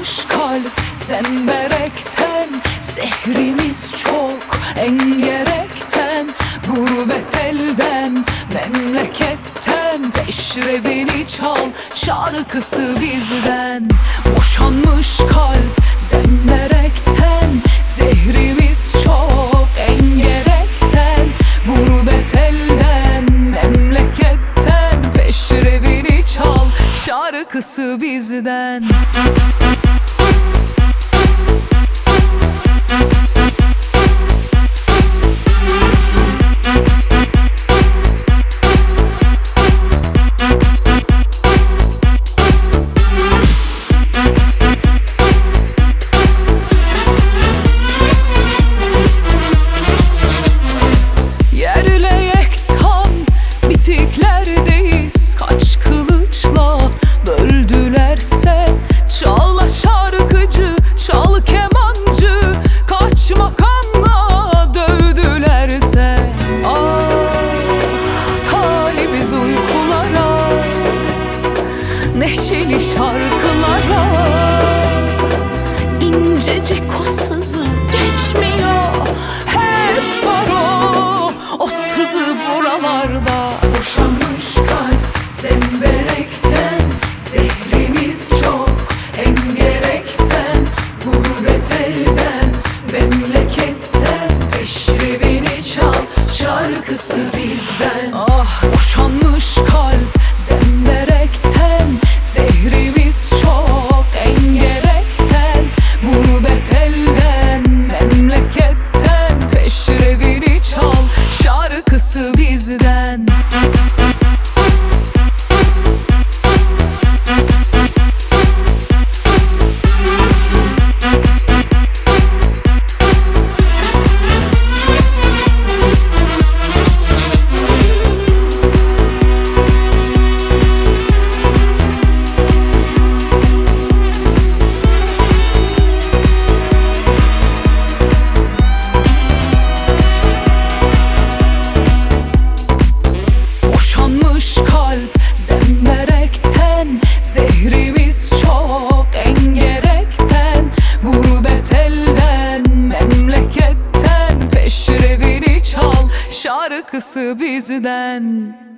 Yanmış kalp zemberekten Zehrimiz çok engerekten. Gurbet elden memleketten Peşrevini çal şarkısı bizden. Boşanmış kalp şarkısı bizden. neşeli şarkılara. şarkısı bizden.